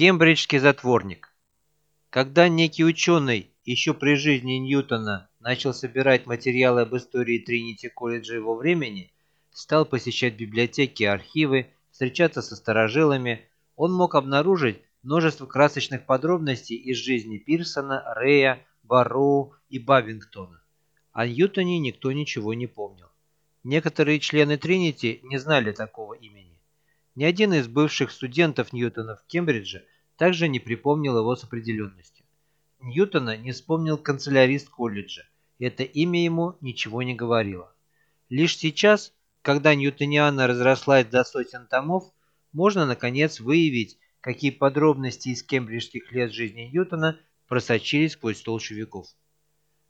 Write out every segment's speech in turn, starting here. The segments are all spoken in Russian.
Кембриджский затворник. Когда некий ученый еще при жизни Ньютона начал собирать материалы об истории Тринити колледжа его времени, стал посещать библиотеки и архивы, встречаться со старожилами, он мог обнаружить множество красочных подробностей из жизни Пирсона, Рея, Барроу и Бавингтона. О Ньютоне никто ничего не помнил. Некоторые члены Тринити не знали такого имени. Ни один из бывших студентов Ньютона в Кембридже также не припомнил его с определенностью. Ньютона не вспомнил канцелярист колледжа, и это имя ему ничего не говорило. Лишь сейчас, когда Ньютониана разрослась до сотен томов, можно, наконец, выявить, какие подробности из кембриджских лет жизни Ньютона просочились сквозь толщу веков.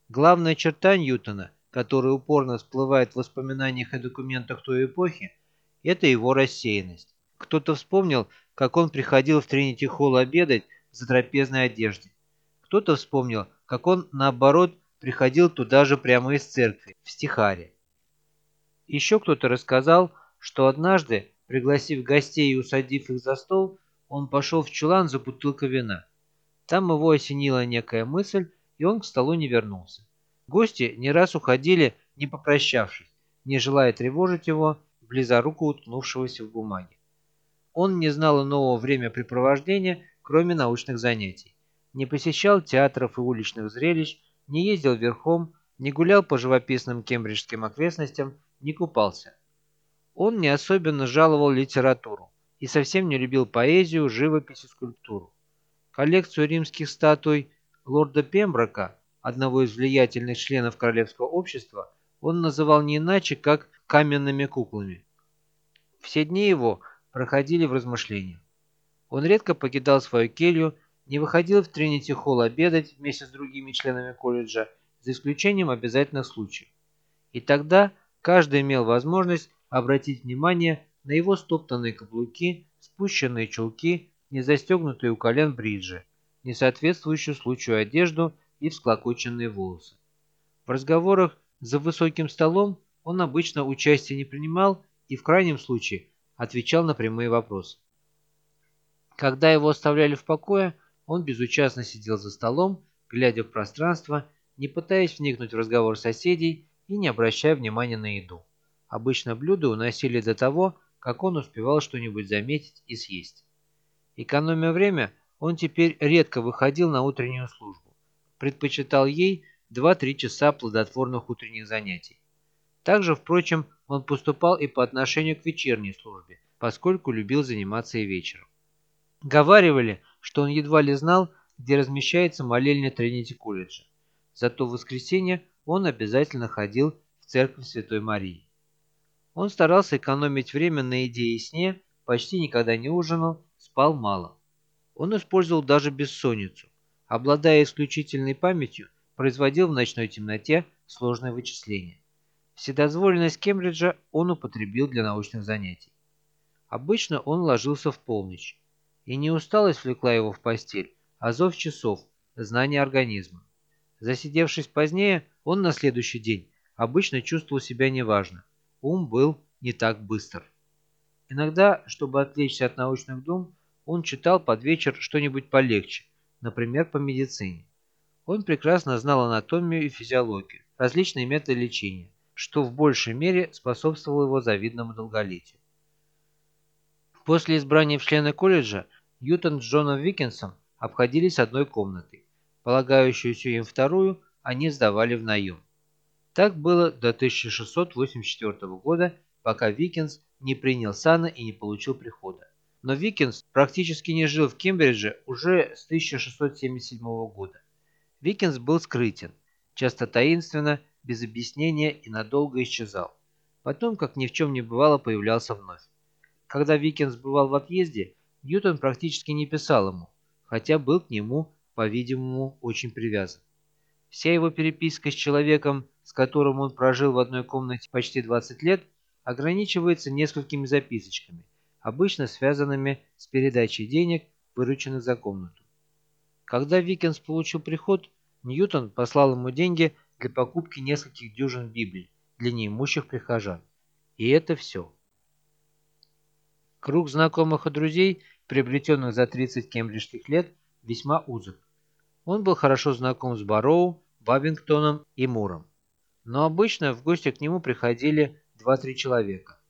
Главная черта Ньютона, которая упорно всплывает в воспоминаниях и документах той эпохи, это его рассеянность. Кто-то вспомнил, как он приходил в Тринити Холл обедать в затрапезной одежде. Кто-то вспомнил, как он, наоборот, приходил туда же прямо из церкви, в стихаре. Еще кто-то рассказал, что однажды, пригласив гостей и усадив их за стол, он пошел в чулан за бутылкой вина. Там его осенила некая мысль, и он к столу не вернулся. Гости не раз уходили, не попрощавшись, не желая тревожить его, близоруко уткнувшегося в бумаге. Он не знал нового времяпрепровождения, кроме научных занятий. Не посещал театров и уличных зрелищ, не ездил верхом, не гулял по живописным кембриджским окрестностям, не купался. Он не особенно жаловал литературу и совсем не любил поэзию, живопись и скульптуру. Коллекцию римских статуй лорда Пемброка, одного из влиятельных членов Королевского общества, он называл не иначе, как каменными куклами. Все дни его проходили в размышлениях. Он редко покидал свою келью, не выходил в Тринити Холл обедать вместе с другими членами колледжа, за исключением обязательных случаев. И тогда каждый имел возможность обратить внимание на его стоптанные каблуки, спущенные чулки, не застегнутые у колен бриджи, не соответствующую случаю одежду и всклокоченные волосы. В разговорах за высоким столом он обычно участия не принимал и в крайнем случае отвечал на прямые вопросы. Когда его оставляли в покое, он безучастно сидел за столом, глядя в пространство, не пытаясь вникнуть в разговор соседей и не обращая внимания на еду. Обычно блюда уносили до того, как он успевал что-нибудь заметить и съесть. Экономя время, он теперь редко выходил на утреннюю службу. Предпочитал ей 2-3 часа плодотворных утренних занятий. Также, впрочем, он поступал и по отношению к вечерней службе, поскольку любил заниматься и вечером. Говаривали, что он едва ли знал, где размещается молельня Тринити колледжа. Зато в воскресенье он обязательно ходил в церковь Святой Марии. Он старался экономить время на еде и сне, почти никогда не ужинал, спал мало. Он использовал даже бессонницу. Обладая исключительной памятью, производил в ночной темноте сложные вычисления. Вседозволенность Кембриджа он употребил для научных занятий. Обычно он ложился в полночь, и не усталость влекла его в постель, а зов часов, знание организма. Засидевшись позднее, он на следующий день обычно чувствовал себя неважно, ум был не так быстр. Иногда, чтобы отвлечься от научных дум, он читал под вечер что-нибудь полегче, например, по медицине. Он прекрасно знал анатомию и физиологию, различные методы лечения, что в большей мере способствовало его завидному долголетию. После избрания в члены колледжа Ньютон с Джоном Викинсом обходились одной комнатой. Полагающуюся им вторую они сдавали в наем. Так было до 1684 года, пока Викинс не принял сана и не получил прихода. Но Викинс практически не жил в Кембридже уже с 1677 года. Викинс был скрытен, часто таинственно без объяснения и надолго исчезал. Потом, как ни в чем не бывало, появлялся вновь. Когда Викинс бывал в отъезде, Ньютон практически не писал ему, хотя был к нему, по-видимому, очень привязан. Вся его переписка с человеком, с которым он прожил в одной комнате почти 20 лет, ограничивается несколькими записочками, обычно связанными с передачей денег, вырученных за комнату. Когда Викинс получил приход, Ньютон послал ему деньги для покупки нескольких дюжин Библий для неимущих прихожан. И это все. Круг знакомых и друзей приобретенных за 30 кембриджских лет, весьма узок. Он был хорошо знаком с Барроу, Бабингтоном и Муром. Но обычно в гости к нему приходили 2-3 человека.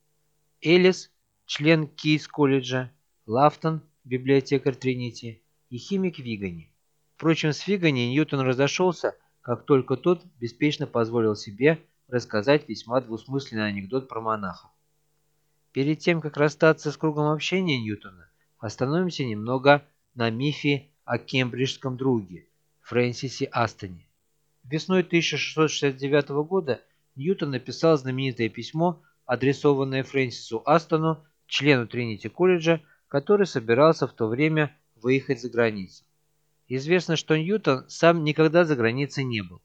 Элис, член Кейс-колледжа, Лафтон, библиотекарь Тринити и химик Вигани. Впрочем, с Вигани Ньютон разошелся, как только тот беспечно позволил себе рассказать весьма двусмысленный анекдот про монаха. Перед тем, как расстаться с кругом общения Ньютона, остановимся немного на мифе о кембриджском друге Фрэнсисе Астоне. Весной 1669 года Ньютон написал знаменитое письмо, адресованное Фрэнсису Астону, члену Тринити колледжа, который собирался в то время выехать за границу. Известно, что Ньютон сам никогда за границей не был,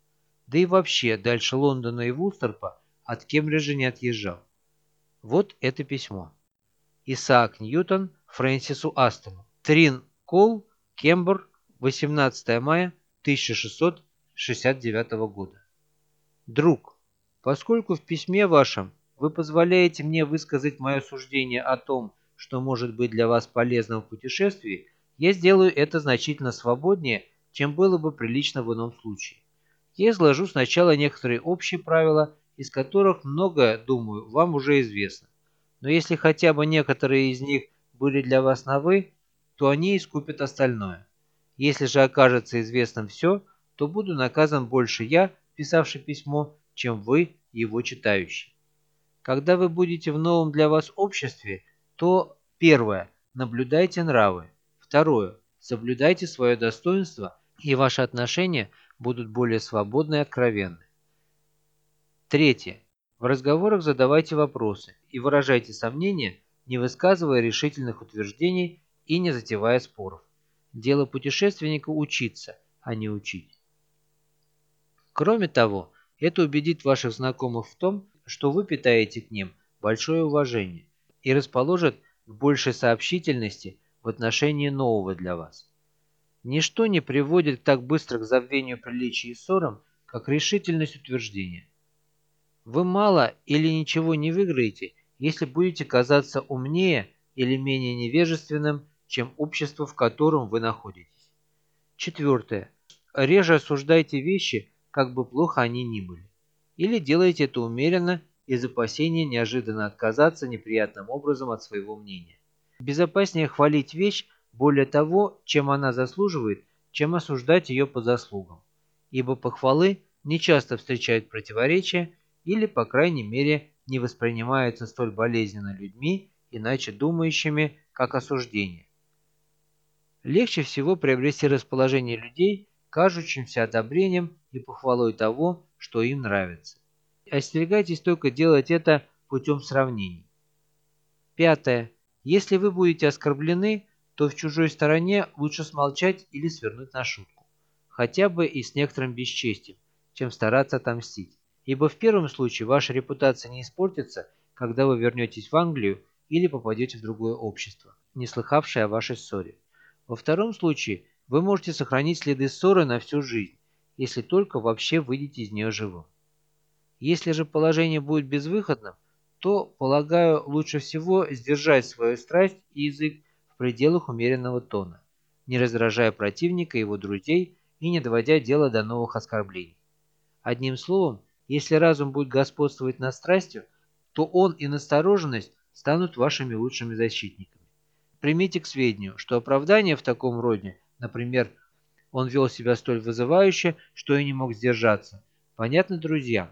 да и вообще дальше Лондона и Вустерпа от Кембриджа не отъезжал. Вот это письмо. Исаак Ньютон Фрэнсису Астону. Трин Кол, Кембр, 18 мая 1669 года. Друг, поскольку в письме вашем вы позволяете мне высказать мое суждение о том, что может быть для вас полезным в путешествии, я сделаю это значительно свободнее, чем было бы прилично в ином случае. Я изложу сначала некоторые общие правила, из которых многое, думаю, вам уже известно. Но если хотя бы некоторые из них были для вас новы, то они искупят остальное. Если же окажется известным все, то буду наказан больше я, писавший письмо, чем вы, его читающий. Когда вы будете в новом для вас обществе, то первое – наблюдайте нравы, второе – соблюдайте свое достоинство, и ваши отношения будут более свободны и откровенны. Третье. В разговорах задавайте вопросы и выражайте сомнения, не высказывая решительных утверждений и не затевая споров. Дело путешественника учиться, а не учить. Кроме того, это убедит ваших знакомых в том, что вы питаете к ним большое уважение и расположит к большей сообщительности в отношении нового для вас. Ничто не приводит так быстро к забвению приличий и ссорам, как решительность утверждения. Вы мало или ничего не выиграете, если будете казаться умнее или менее невежественным, чем общество, в котором вы находитесь. Четвертое. Реже осуждайте вещи, как бы плохо они ни были. Или делайте это умеренно из опасения неожиданно отказаться неприятным образом от своего мнения. Безопаснее хвалить вещь более того, чем она заслуживает, чем осуждать ее по заслугам. Ибо похвалы не часто встречают противоречия или, по крайней мере, не воспринимаются столь болезненно людьми, иначе думающими, как осуждение. Легче всего приобрести расположение людей, кажущимся одобрением и похвалой того, что им нравится. Остерегайтесь только делать это путем сравнений. Пятое. Если вы будете оскорблены, то в чужой стороне лучше смолчать или свернуть на шутку. Хотя бы и с некоторым бесчестием, чем стараться отомстить. Ибо в первом случае ваша репутация не испортится, когда вы вернетесь в Англию или попадете в другое общество, не слыхавшее о вашей ссоре. Во втором случае вы можете сохранить следы ссоры на всю жизнь, если только вообще выйдете из нее живым. Если же положение будет безвыходным, то, полагаю, лучше всего сдержать свою страсть и язык в пределах умеренного тона, не раздражая противника и его друзей и не доводя дело до новых оскорблений. Одним словом, если разум будет господствовать над страстью, то он и настороженность станут вашими лучшими защитниками. Примите к сведению, что оправдание в таком роде, например, он вел себя столь вызывающе, что и не мог сдержаться, понятно друзьям,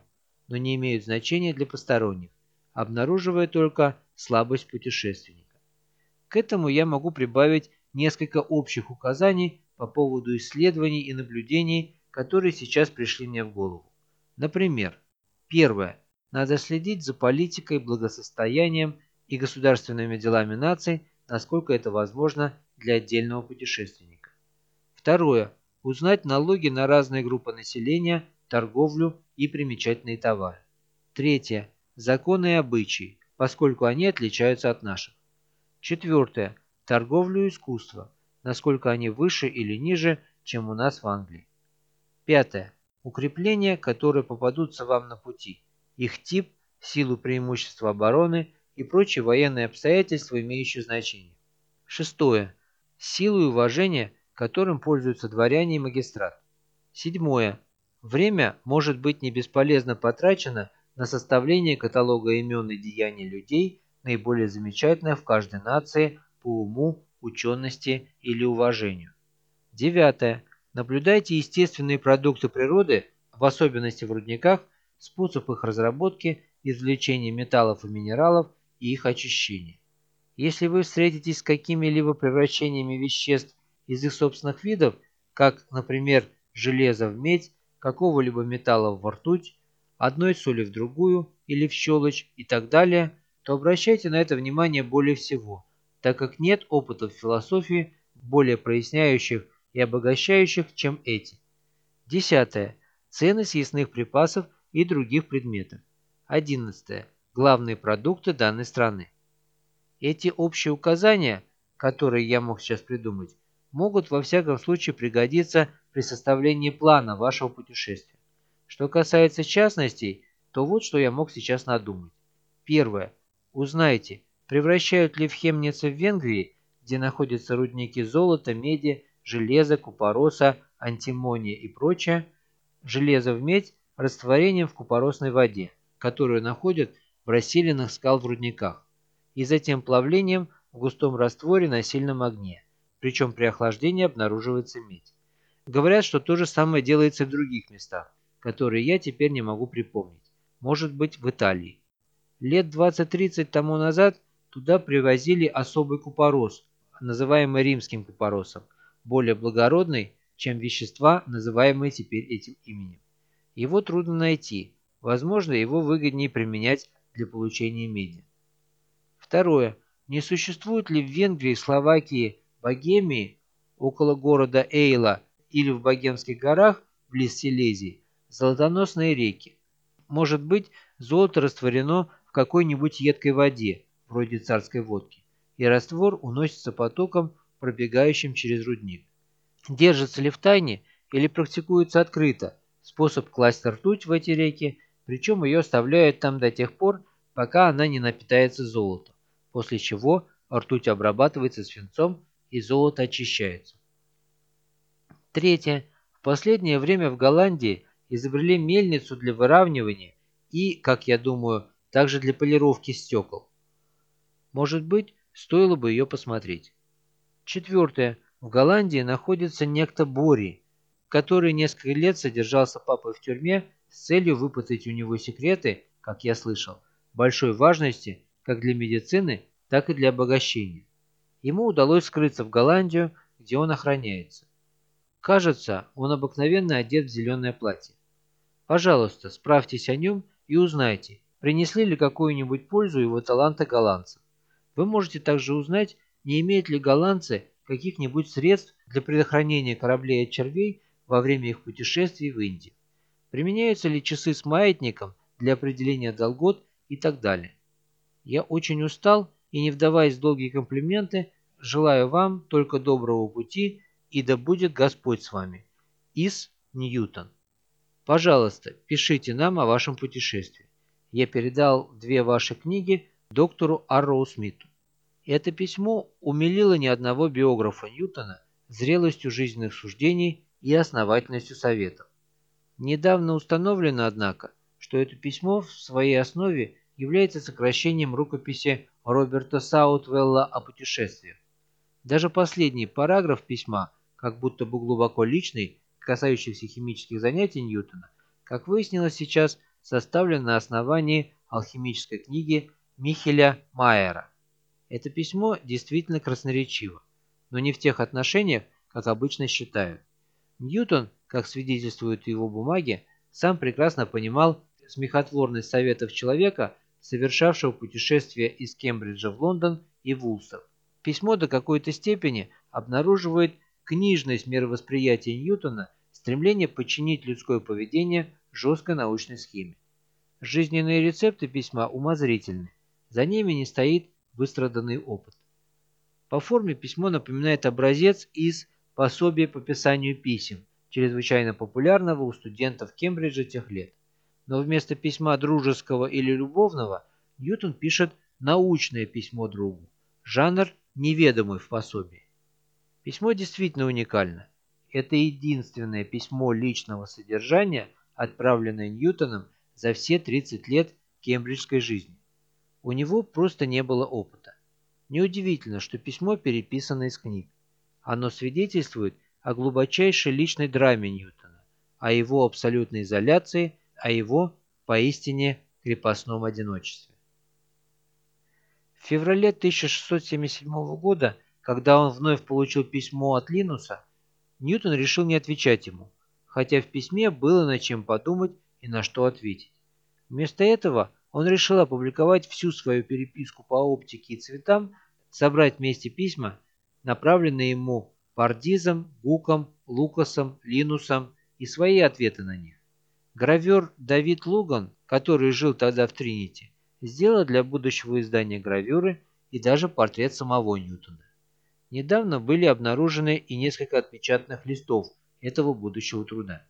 но не имеют значения для посторонних, обнаруживая только слабость путешественника. К этому я могу прибавить несколько общих указаний по поводу исследований и наблюдений, которые сейчас пришли мне в голову. Например, первое. Надо следить за политикой, благосостоянием и государственными делами наций, насколько это возможно для отдельного путешественника. Второе. Узнать налоги на разные группы населения, торговлю и примечательные товары. Третье. Законы и обычаи, поскольку они отличаются от наших. Четвертое. Торговлю и искусство, насколько они выше или ниже, чем у нас в Англии. Пятое. Укрепления, которые попадутся вам на пути, их тип, силу преимущества обороны и прочие военные обстоятельства, имеющие значение. Шестое. Силу и уважение, которым пользуются дворяне и магистрат. Седьмое. Время может быть не бесполезно потрачено на составление каталога имен и деяний людей, наиболее замечательных в каждой нации по уму, учености или уважению. Девятое. Наблюдайте естественные продукты природы, в особенности в рудниках, способ их разработки, извлечения металлов и минералов и их очищения. Если вы встретитесь с какими-либо превращениями веществ из их собственных видов, как, например, железо в медь, какого-либо металла в ртуть, одной соли в другую или в щелочь и так далее, то обращайте на это внимание более всего, так как нет опытов философии, более проясняющих и обогащающих, чем эти. Десятое. Цены съестных припасов и других предметов. Одиннадцатое. Главные продукты данной страны. Эти общие указания, которые я мог сейчас придумать, могут во всяком случае пригодиться при составлении плана вашего путешествия. Что касается частностей, то вот что я мог сейчас надумать. Первое. Узнайте, превращают ли в Хемнице в Венгрии, где находятся рудники золота, меди, железа, купороса, антимония и прочее, железо в медь растворением в купоросной воде, которую находят в расселенных скал в рудниках, и затем плавлением в густом растворе на сильном огне, причем при охлаждении обнаруживается медь. Говорят, что то же самое делается в других местах, которые я теперь не могу припомнить. Может быть, в Италии. Лет 20-30 тому назад туда привозили особый купорос, называемый римским купоросом, более благородный, чем вещества, называемые теперь этим именем. Его трудно найти, возможно, его выгоднее применять для получения меди. Второе. Не существует ли в Венгрии, Словакии, Богемии, около города Эйла или в Богемских горах, близ Силезии, золотоносные реки? Может быть, золото растворено в какой-нибудь едкой воде, вроде царской водки, и раствор уносится потоком, пробегающим через рудник. Держится ли в тайне или практикуется открыто способ класть ртуть в эти реки, причем ее оставляют там до тех пор, пока она не напитается золотом, после чего ртуть обрабатывается свинцом и золото очищается. Третье. В последнее время в Голландии изобрели мельницу для выравнивания и, как я думаю, также для полировки стекол. Может быть, стоило бы ее посмотреть. Четвертое. В Голландии находится некто Бори, который несколько лет содержался папой в тюрьме с целью выпытать у него секреты, как я слышал, большой важности как для медицины, так и для обогащения. Ему удалось скрыться в Голландию, где он охраняется. Кажется, он обыкновенно одет в зеленое платье. Пожалуйста, справьтесь о нем и узнайте, принесли ли какую-нибудь пользу его таланты голландцам. Вы можете также узнать, не имеют ли голландцы каких-нибудь средств для предохранения кораблей от червей во время их путешествий в Индию. Применяются ли часы с маятником для определения долгот и так далее. Я очень устал и, не вдаваясь в долгие комплименты, желаю вам только доброго пути и да будет Господь с вами. Ис Ньютон. Пожалуйста, пишите нам о вашем путешествии я передал две ваши книги доктору Арроу Смиту. Это письмо умилило ни одного биографа Ньютона зрелостью жизненных суждений и основательностью советов. Недавно установлено, однако, что это письмо в своей основе является сокращением рукописи Роберта Саутвелла о путешествиях. Даже последний параграф письма, как будто бы глубоко личный, касающийся химических занятий Ньютона, как выяснилось сейчас, составлен на основании алхимической книги Михеля Майера. Это письмо действительно красноречиво, но не в тех отношениях, как обычно считают. Ньютон, как свидетельствуют его бумаги, сам прекрасно понимал смехотворность советов человека, совершавшего путешествие из Кембриджа в Лондон и в Улстер. Письмо до какой-то степени обнаруживает книжность мировосприятия Ньютона, стремление подчинить людское поведение жесткой научной схеме. Жизненные рецепты письма умозрительны, за ними не стоит выстраданный опыт. По форме письмо напоминает образец из пособия по писанию писем, чрезвычайно популярного у студентов Кембриджа тех лет. Но вместо письма дружеского или любовного Ньютон пишет научное письмо другу. Жанр неведомый в пособии. Письмо действительно уникально. Это единственное письмо личного содержания, отправленное Ньютоном за все 30 лет кембриджской жизни. У него просто не было опыта. Неудивительно, что письмо переписано из книг. Оно свидетельствует о глубочайшей личной драме Ньютона, о его абсолютной изоляции, о его поистине крепостном одиночестве. В феврале 1677 года, когда он вновь получил письмо от Линуса, Ньютон решил не отвечать ему, хотя в письме было над чем подумать и на что ответить. Вместо этого он решил опубликовать всю свою переписку по оптике и цветам, собрать вместе письма, направленные ему Пардизом, Гуком, Лукасом, Линусом и свои ответы на них. Гравер Давид Луган, который жил тогда в Тринити, сделал для будущего издания гравюры и даже портрет самого Ньютона. Недавно были обнаружены и несколько отпечатанных листов этого будущего труда.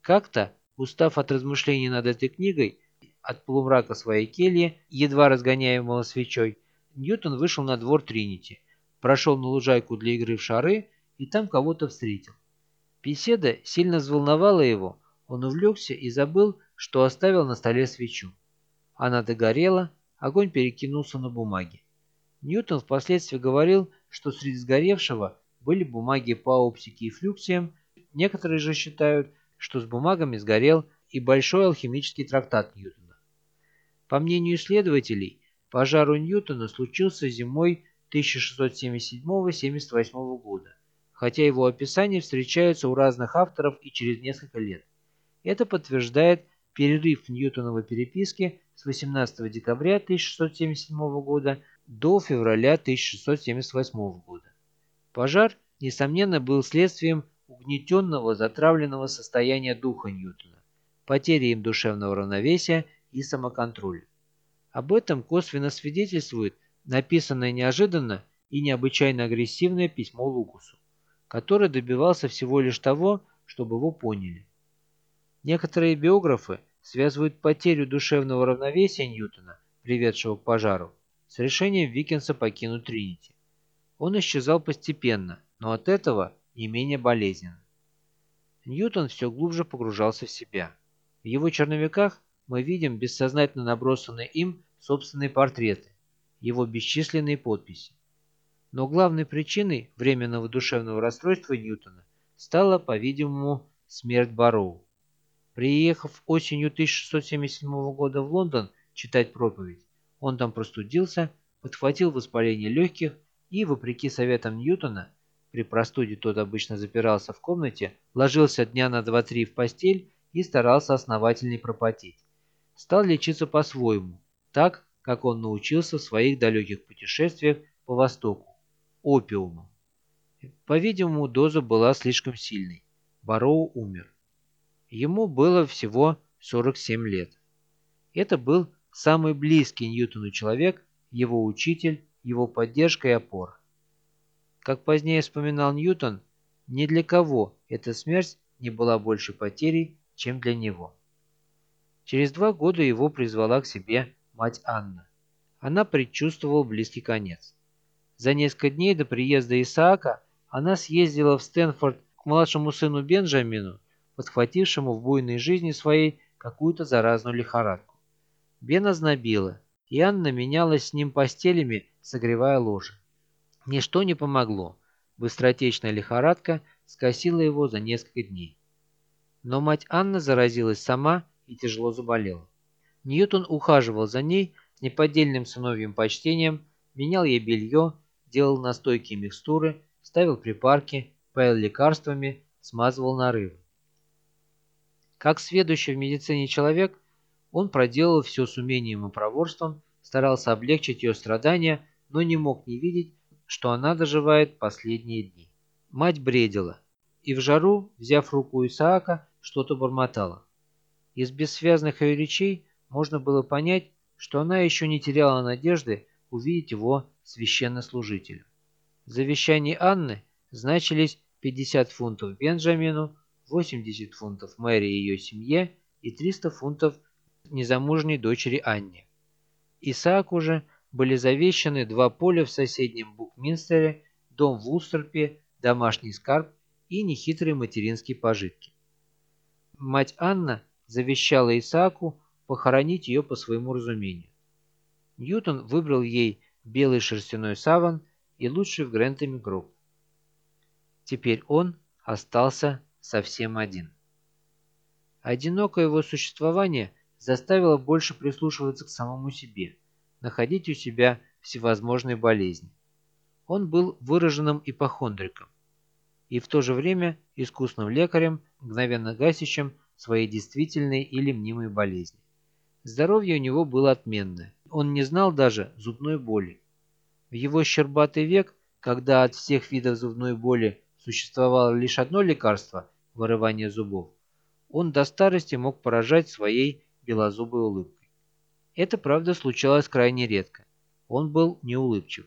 Как-то, устав от размышлений над этой книгой, от полумрака своей кельи, едва разгоняемого свечой, Ньютон вышел на двор Тринити, прошел на лужайку для игры в шары и там кого-то встретил. Беседа сильно взволновала его, он увлекся и забыл, что оставил на столе свечу. Она догорела, огонь перекинулся на бумаге. Ньютон впоследствии говорил, что среди сгоревшего были бумаги по оптике и флюксиям, некоторые же считают, что с бумагами сгорел и большой алхимический трактат Ньютона. По мнению исследователей, пожар у Ньютона случился зимой 1677-78 года, хотя его описания встречаются у разных авторов и через несколько лет. Это подтверждает перерыв Ньютоновой переписки с 18 декабря 1677 года до февраля 1678 года. Пожар, несомненно, был следствием угнетенного, затравленного состояния духа Ньютона, потери им душевного равновесия и самоконтроля. Об этом косвенно свидетельствует написанное неожиданно и необычайно агрессивное письмо Лукусу, который добивался всего лишь того, чтобы его поняли. Некоторые биографы связывают потерю душевного равновесия Ньютона, приведшего к пожару, с решением Викинса покинуть Тринити. Он исчезал постепенно, но от этого не менее болезненно. Ньютон все глубже погружался в себя. В его черновиках мы видим бессознательно набросанные им собственные портреты, его бесчисленные подписи. Но главной причиной временного душевного расстройства Ньютона стала, по-видимому, смерть Барроу. Приехав осенью 1677 года в Лондон читать проповедь, он там простудился, подхватил воспаление легких и, вопреки советам Ньютона, при простуде тот обычно запирался в комнате, ложился дня на 2-3 в постель и старался основательней пропотеть. Стал лечиться по-своему, так, как он научился в своих далеких путешествиях по Востоку, опиумом. По-видимому, доза была слишком сильной. Бароу умер. Ему было всего 47 лет. Это был самый близкий Ньютону человек, его учитель, его поддержка и опора. Как позднее вспоминал Ньютон, ни для кого эта смерть не была больше потерей, чем для него. Через два года его призвала к себе мать Анна. Она предчувствовала близкий конец. За несколько дней до приезда Исаака она съездила в Стэнфорд к младшему сыну Бенджамину, подхватившему в буйной жизни своей какую-то заразную лихорадку. Бена знобила, и Анна менялась с ним постелями, согревая ложе. Ничто не помогло. Быстротечная лихорадка скосила его за несколько дней. Но мать Анна заразилась сама и тяжело заболела. Ньютон ухаживал за ней с неподдельным сыновьим почтением, менял ей белье, делал настойки и микстуры, ставил припарки, поил лекарствами, смазывал нарывы. Как сведущий в медицине человек, он проделал все с умением и проворством, старался облегчить ее страдания, но не мог не видеть, что она доживает последние дни. Мать бредила, и в жару, взяв руку Исаака, что-то бормотала. Из бессвязных ее речей можно было понять, что она еще не теряла надежды увидеть его священнослужителем. В завещании Анны значились 50 фунтов Бенджамину, 80 фунтов Мэри и ее семье и 300 фунтов незамужней дочери Анне. Исаак уже были завещаны два поля в соседнем Букминстере, дом в Устерпе, домашний скарб и нехитрые материнские пожитки. Мать Анна завещала Исааку похоронить ее по своему разумению. Ньютон выбрал ей белый шерстяной саван и лучший в Грентами гроб. Теперь он остался совсем один. Одинокое его существование заставило больше прислушиваться к самому себе, находить у себя всевозможные болезни. Он был выраженным ипохондриком и в то же время искусным лекарем, мгновенно гасящим свои действительные или мнимые болезни. Здоровье у него было отменное. Он не знал даже зубной боли. В его щербатый век, когда от всех видов зубной боли существовало лишь одно лекарство – вырывание зубов, он до старости мог поражать своей белозубой улыбкой. Это, правда, случалось крайне редко. Он был неулыбчив.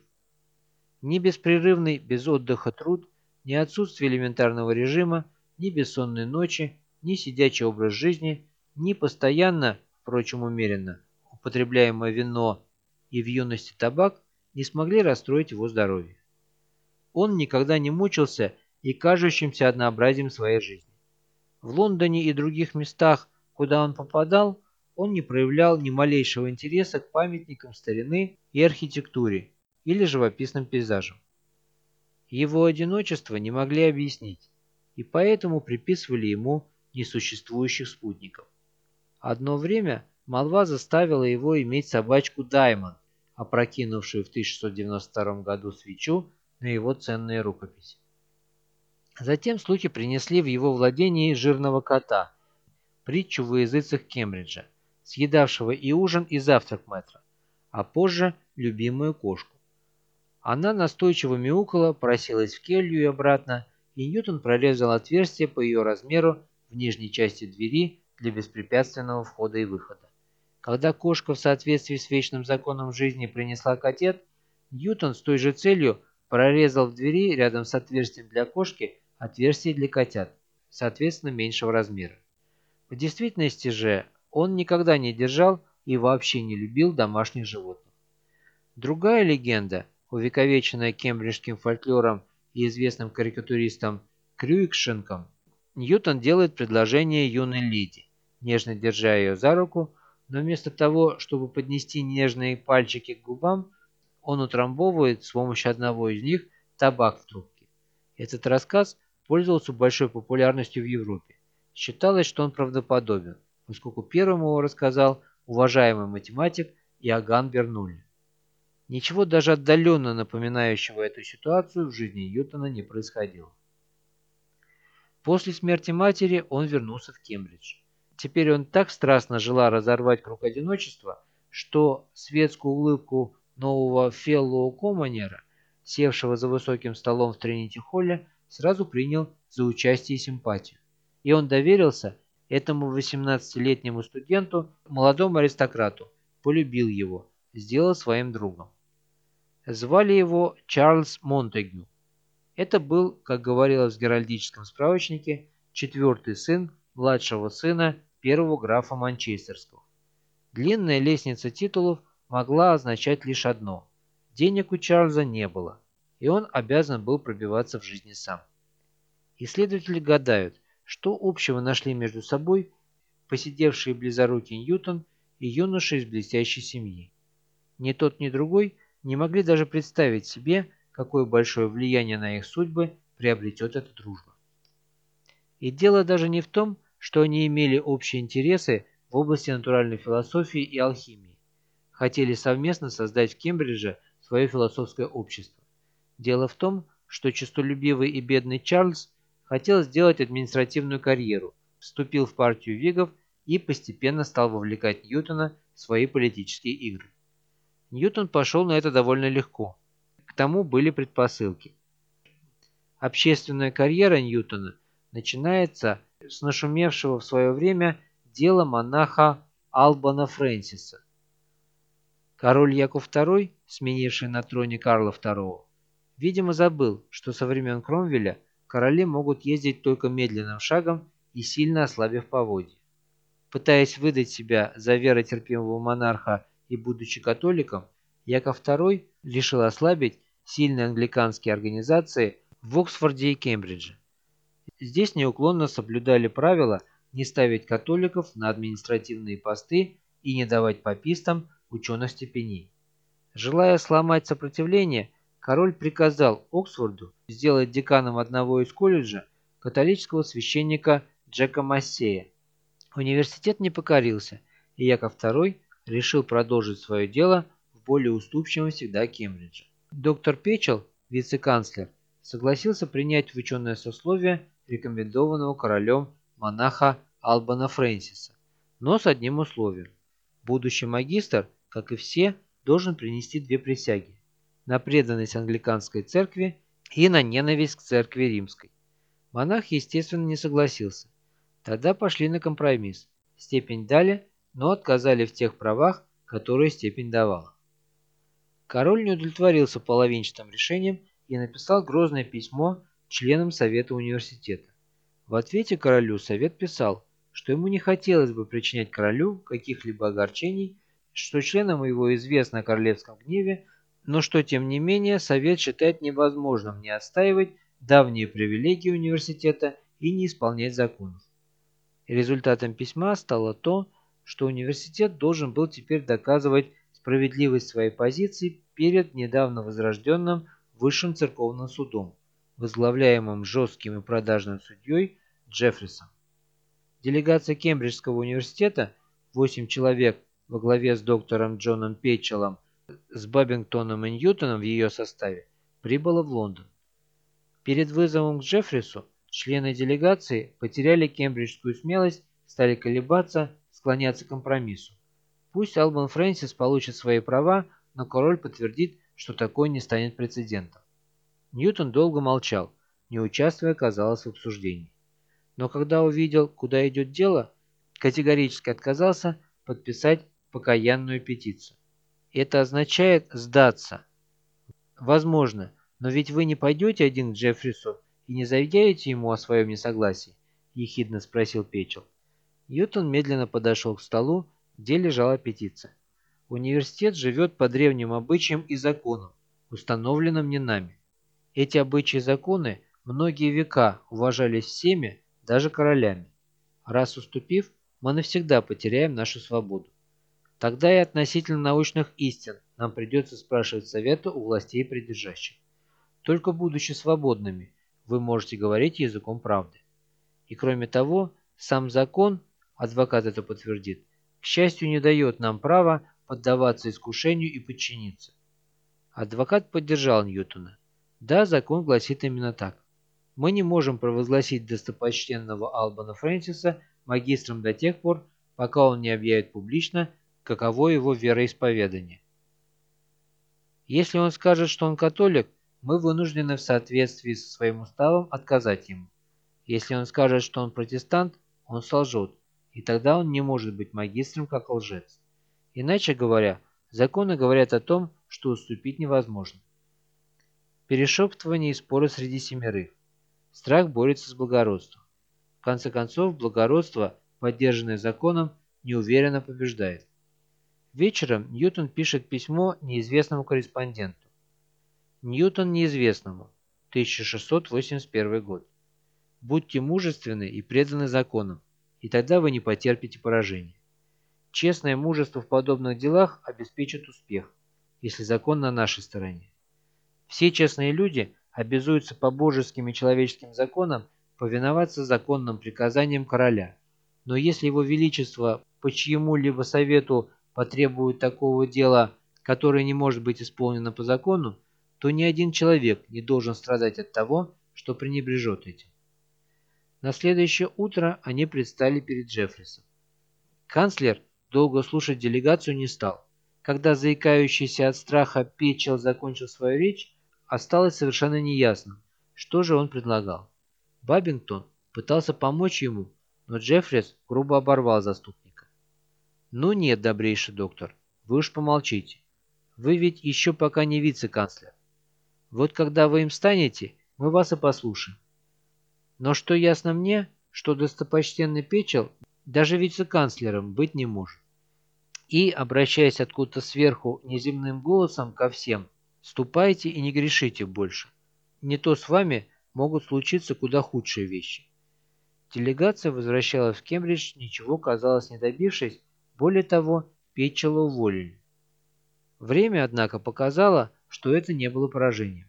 Ни беспрерывный, без отдыха труд, ни отсутствие элементарного режима, ни бессонной ночи, ни сидячий образ жизни, ни постоянно, впрочем умеренно, употребляемое вино и в юности табак не смогли расстроить его здоровье. Он никогда не мучился и кажущимся однообразием своей жизни. В Лондоне и других местах, куда он попадал, он не проявлял ни малейшего интереса к памятникам старины и архитектуре, или живописным пейзажам. Его одиночество не могли объяснить, и поэтому приписывали ему несуществующих спутников. Одно время молва заставила его иметь собачку Даймонд, опрокинувшую в 1692 году свечу на его ценные рукописи. Затем слухи принесли в его владение жирного кота, притчу во языцах Кембриджа, съедавшего и ужин, и завтрак мэтра, а позже любимую кошку. Она настойчиво мяукала, просилась в келью и обратно, и Ньютон прорезал отверстие по ее размеру в нижней части двери для беспрепятственного входа и выхода. Когда кошка в соответствии с вечным законом жизни принесла котет, Ньютон с той же целью прорезал в двери рядом с отверстием для кошки отверстие для котят, соответственно меньшего размера. В действительности же он никогда не держал и вообще не любил домашних животных. Другая легенда – увековеченная кембриджским фольклором и известным карикатуристом Крюикшенком, Ньютон делает предложение юной леди, нежно держа ее за руку, но вместо того, чтобы поднести нежные пальчики к губам, он утрамбовывает с помощью одного из них табак в трубке. Этот рассказ пользовался большой популярностью в Европе. Считалось, что он правдоподобен, поскольку первым его рассказал уважаемый математик Иоганн Бернулли. Ничего даже отдаленно напоминающего эту ситуацию в жизни Ньютона не происходило. После смерти матери он вернулся в Кембридж. Теперь он так страстно желал разорвать круг одиночества, что светскую улыбку нового феллоу Команера, севшего за высоким столом в Тринити-Холле, сразу принял за участие и симпатию. И он доверился этому 18-летнему студенту, молодому аристократу, полюбил его, сделал своим другом. Звали его Чарльз Монтегю. Это был, как говорилось в геральдическом справочнике, четвертый сын младшего сына первого графа Манчестерского. Длинная лестница титулов могла означать лишь одно – денег у Чарльза не было, и он обязан был пробиваться в жизни сам. Исследователи гадают, что общего нашли между собой посидевшие близорукий Ньютон и юноша из блестящей семьи. Ни тот, ни другой не могли даже представить себе, какое большое влияние на их судьбы приобретет эта дружба. И дело даже не в том, что они имели общие интересы в области натуральной философии и алхимии, хотели совместно создать в Кембридже свое философское общество. Дело в том, что честолюбивый и бедный Чарльз хотел сделать административную карьеру, вступил в партию Вигов и постепенно стал вовлекать Ньютона в свои политические игры. Ньютон пошел на это довольно легко. К тому были предпосылки. Общественная карьера Ньютона начинается с нашумевшего в свое время дела монаха Албана Фрэнсиса. Король Яков II, сменивший на троне Карла II, видимо забыл, что со времен Кромвеля короли могут ездить только медленным шагом и сильно ослабив поводья. Пытаясь выдать себя за веротерпимого монарха и будучи католиком, Яков II решил ослабить сильные англиканские организации в Оксфорде и Кембридже. Здесь неуклонно соблюдали правила не ставить католиков на административные посты и не давать папистам ученых степеней. Желая сломать сопротивление, король приказал Оксфорду сделать деканом одного из колледжа католического священника Джека Массея. Университет не покорился, и Яков II решил продолжить свое дело в более уступчивом всегда Кембридже. Доктор Печел, вице-канцлер, согласился принять в ученое сословие рекомендованного королем монаха Албана Фрэнсиса, но с одним условием. Будущий магистр, как и все, должен принести две присяги – на преданность англиканской церкви и на ненависть к церкви римской. Монах, естественно, не согласился. Тогда пошли на компромисс. Степень дали, но отказали в тех правах, которые степень давала. Король не удовлетворился половинчатым решением и написал грозное письмо членам Совета университета. В ответе королю Совет писал, что ему не хотелось бы причинять королю каких-либо огорчений, что членам его известно о королевском гневе, но что, тем не менее, Совет считает невозможным не отстаивать давние привилегии университета и не исполнять законов. Результатом письма стало то, что университет должен был теперь доказывать справедливость своей позиции перед недавно возрожденным Высшим церковным судом, возглавляемым жестким и продажным судьей Джеффрисом. Делегация Кембриджского университета, 8 человек во главе с доктором Джоном Петчеллом, с Бабингтоном и Ньютоном в ее составе, прибыла в Лондон. Перед вызовом к Джеффрису члены делегации потеряли кембриджскую смелость, стали колебаться, склоняться к компромиссу. Пусть Албан Фрэнсис получит свои права, но король подтвердит, что такой не станет прецедентом. Ньютон долго молчал, не участвуя, казалось, в обсуждении. Но когда увидел, куда идет дело, категорически отказался подписать покаянную петицию. Это означает сдаться. Возможно, но ведь вы не пойдете один к Джеффрису и не заявите ему о своем несогласии? Ехидно спросил Печел. Ньютон медленно подошел к столу где лежала петиция. Университет живет по древним обычаям и законам, установленным не нами. Эти обычаи и законы многие века уважались всеми, даже королями. Раз уступив, мы навсегда потеряем нашу свободу. Тогда и относительно научных истин нам придется спрашивать совета у властей придержащих. Только будучи свободными, вы можете говорить языком правды. И кроме того, сам закон, адвокат это подтвердит, к счастью, не дает нам права поддаваться искушению и подчиниться. Адвокат поддержал Ньютона. Да, закон гласит именно так. Мы не можем провозгласить достопочтенного Албана Фрэнсиса магистром до тех пор, пока он не объявит публично, каково его вероисповедание. Если он скажет, что он католик, мы вынуждены в соответствии со своим уставом отказать ему. Если он скажет, что он протестант, он солжет и тогда он не может быть магистром как лжец. Иначе говоря, законы говорят о том, что уступить невозможно. Перешептывание и споры среди семерых. Страх борется с благородством. В конце концов, благородство, поддержанное законом, неуверенно побеждает. Вечером Ньютон пишет письмо неизвестному корреспонденту. Ньютон неизвестному, 1681 год. Будьте мужественны и преданы законам и тогда вы не потерпите поражения. Честное мужество в подобных делах обеспечит успех, если закон на нашей стороне. Все честные люди обязуются по божеским и человеческим законам повиноваться законным приказаниям короля. Но если его величество по чьему-либо совету потребует такого дела, которое не может быть исполнено по закону, то ни один человек не должен страдать от того, что пренебрежет этим. На следующее утро они предстали перед Джеффрисом. Канцлер долго слушать делегацию не стал. Когда заикающийся от страха Печел закончил свою речь, осталось совершенно неясным, что же он предлагал. Бабингтон пытался помочь ему, но Джеффрис грубо оборвал заступника. «Ну нет, добрейший доктор, вы уж помолчите. Вы ведь еще пока не вице-канцлер. Вот когда вы им станете, мы вас и послушаем. Но что ясно мне, что достопочтенный Печел даже вице-канцлером быть не может. и, обращаясь откуда-то сверху неземным голосом ко всем, «Ступайте и не грешите больше. Не то с вами могут случиться куда худшие вещи». Делегация возвращалась в Кембридж, ничего, казалось, не добившись, более того, Петчела уволили. Время, однако, показало, что это не было поражением.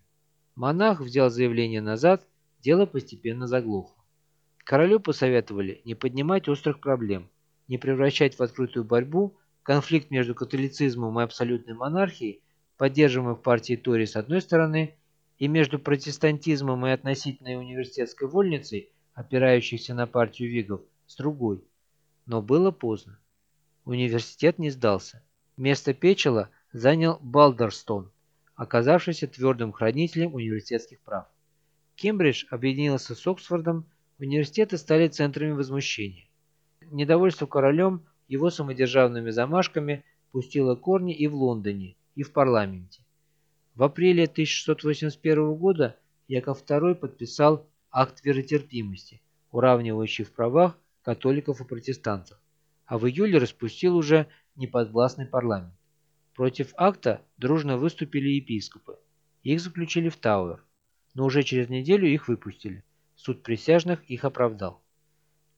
Монах взял заявление назад, дело постепенно заглохло. Королю посоветовали не поднимать острых проблем, не превращать в открытую борьбу конфликт между католицизмом и абсолютной монархией, поддерживаемой в партии Тори с одной стороны, и между протестантизмом и относительной университетской вольницей, опирающихся на партию Вигов, с другой. Но было поздно. Университет не сдался. Место Печела занял Балдерстон, оказавшийся твердым хранителем университетских прав. Кембридж объединился с Оксфордом, университеты стали центрами возмущения. Недовольство королем, его самодержавными замашками пустило корни и в Лондоне, и в парламенте. В апреле 1681 года Яков II подписал акт веротерпимости, уравнивающий в правах католиков и протестантов, а в июле распустил уже неподвластный парламент. Против акта дружно выступили епископы. Их заключили в Тауэр, но уже через неделю их выпустили. Суд присяжных их оправдал.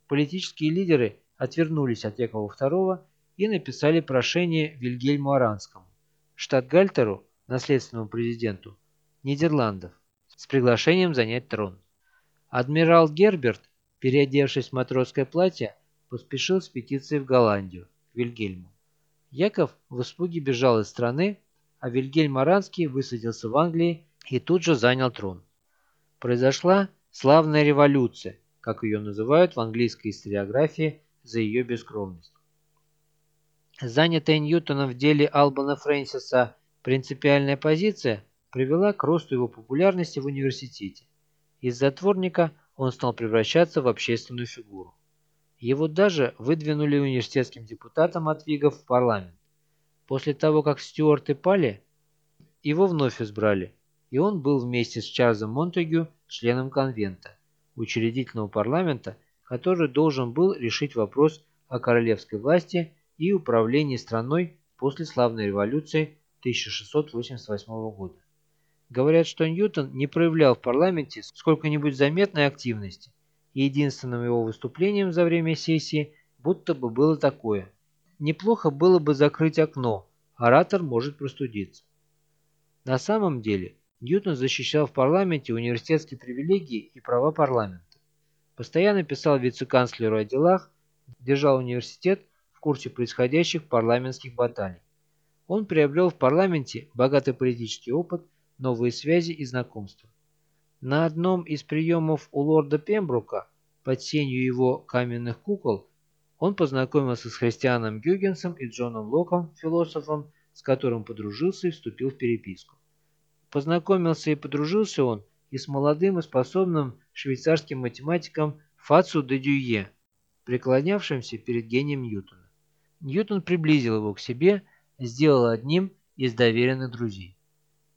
Политические лидеры отвернулись от Якова II и написали прошение Вильгельму Аранскому, штатгальтеру, наследственному президенту Нидерландов, с приглашением занять трон. Адмирал Герберт, переодевшись в матросское платье, поспешил с петицией в Голландию, к Вильгельму. Яков в испуге бежал из страны, а Вильгельм Аранский высадился в Англии и тут же занял трон. Произошла славная революция, как ее называют в английской историографии за ее бескровность. Занятая Ньютоном в деле Албана Фрэнсиса принципиальная позиция привела к росту его популярности в университете. Из затворника он стал превращаться в общественную фигуру. Его даже выдвинули университетским депутатом от Вигов в парламент. После того, как Стюарты пали, его вновь избрали, и он был вместе с Чарльзом Монтегю членом конвента, учредительного парламента, который должен был решить вопрос о королевской власти и управлении страной после славной революции 1688 года. Говорят, что Ньютон не проявлял в парламенте сколько-нибудь заметной активности, единственным его выступлением за время сессии будто бы было такое. Неплохо было бы закрыть окно, оратор может простудиться. На самом деле, Ньютон защищал в парламенте университетские привилегии и права парламента. Постоянно писал вице-канцлеру о делах, держал университет в курсе происходящих парламентских баталий. Он приобрел в парламенте богатый политический опыт, новые связи и знакомства. На одном из приемов у лорда Пембрука под сенью его каменных кукол он познакомился с христианом Гюгенсом и Джоном Локом, философом, с которым подружился и вступил в переписку. Познакомился и подружился он и с молодым и способным швейцарским математиком Фацу де Дюе, преклонявшимся перед гением Ньютона. Ньютон приблизил его к себе, сделал одним из доверенных друзей.